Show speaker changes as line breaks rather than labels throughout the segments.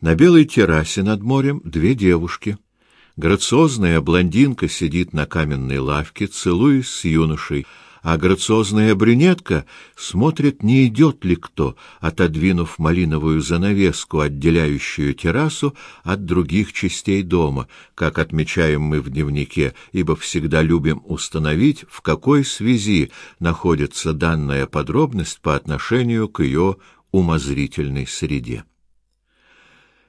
На белой террасе над морем две девушки. Грациозная блондинка сидит на каменной лавке, целуясь с юношей, а грациозная брюнетка смотрит, не идет ли кто, отодвинув малиновую занавеску, отделяющую террасу от других частей дома, как отмечаем мы в дневнике, ибо всегда любим установить, в какой связи находится данная подробность по отношению к ее умозрительной среде.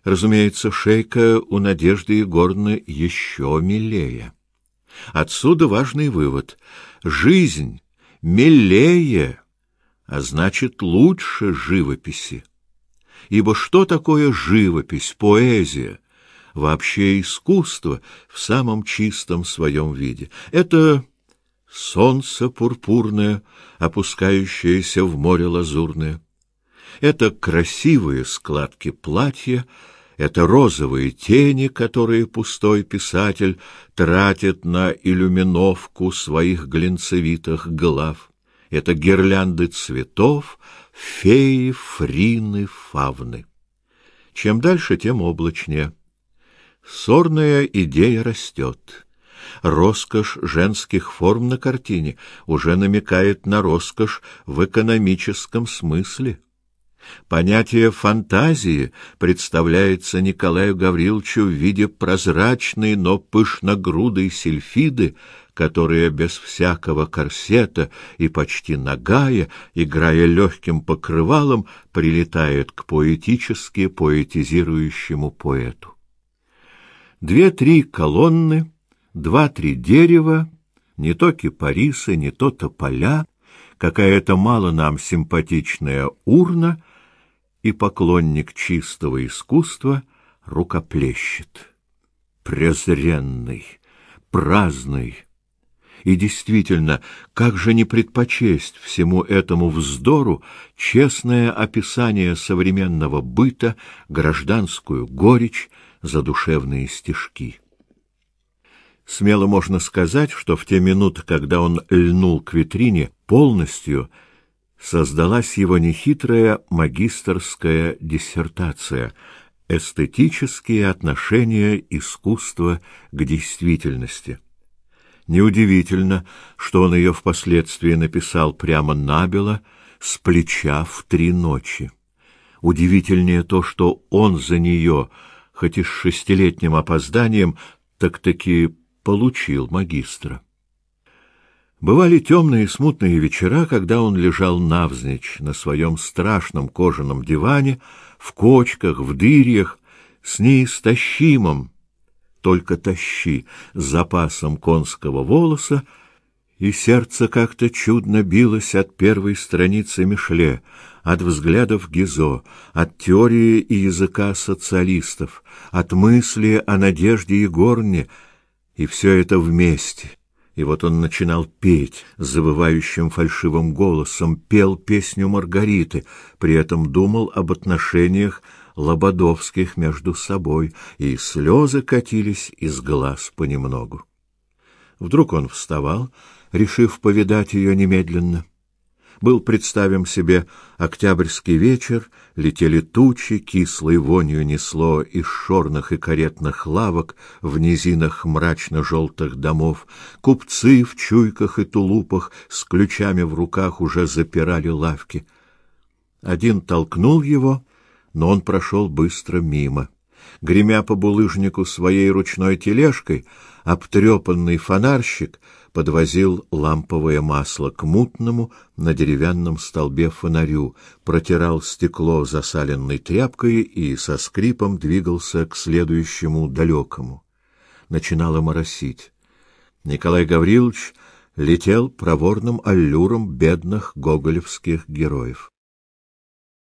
Разумеется, шейка у Надежды Егоровны еще милее. Отсюда важный вывод. Жизнь милее, а значит, лучше живописи. Ибо что такое живопись, поэзия, вообще искусство в самом чистом своем виде? Это солнце пурпурное, опускающееся в море лазурное. Это красивые складки платья, это розовые тени, которые пустой писатель тратит на иллюминовку своих глинцевитых глав. Это гирлянды цветов, феи, фрины, фавны. Чем дальше, тем облачнее. Сорная идея растет. Роскошь женских форм на картине уже намекает на роскошь в экономическом смысле. Понятие фантазии представляется Николаю Гавриловичу в виде прозрачной, но пышногрудой сильфиды, которая без всякого корсета и почти нагая, играя легким покрывалом, прилетает к поэтически поэтизирующему поэту. Две-три колонны, два-три дерева, не то кипарисы, не то тополя, какая-то мало нам симпатичная урна — и поклонник чистого искусства рукоплещет. Презренный, праздный. И действительно, как же не предпочесть всему этому вздору честное описание современного быта, гражданскую горечь, задушевные стишки? Смело можно сказать, что в те минуты, когда он льнул к витрине, полностью — создалась его нехитрая магистерская диссертация «Эстетические отношения искусства к действительности». Неудивительно, что он ее впоследствии написал прямо набело, с плеча в три ночи. Удивительнее то, что он за нее, хоть и с шестилетним опозданием, так-таки получил магистра. Бывали темные и смутные вечера, когда он лежал навзничь на своем страшном кожаном диване, в кочках, в дырьях, с неистощимым, только тащи, запасом конского волоса, и сердце как-то чудно билось от первой страницы Мишле, от взглядов Гизо, от теории и языка социалистов, от мысли о Надежде Егорне, и все это вместе, и вот он начинал петь завывающим фальшивым голосом, пел песню Маргариты, при этом думал об отношениях Лободовских между собой, и слезы катились из глаз понемногу. Вдруг он вставал, решив повидать ее немедленно. Был, представим себе, октябрьский вечер, летели тучи, кислой вонью несло из шорных и каретных лавок в низинах мрачно-желтых домов. Купцы в чуйках и тулупах с ключами в руках уже запирали лавки. Один толкнул его, но он прошел быстро мимо. Гремя по булыжнику своей ручной тележкой, обтрепанный фонарщик — подвозил ламповое масло к мутному на деревянном столбе фонарю, протирал стекло засаленной тряпкой и со скрипом двигался к следующему далекому. Начинало моросить. Николай Гаврилович летел проворным аллюром бедных гоголевских героев.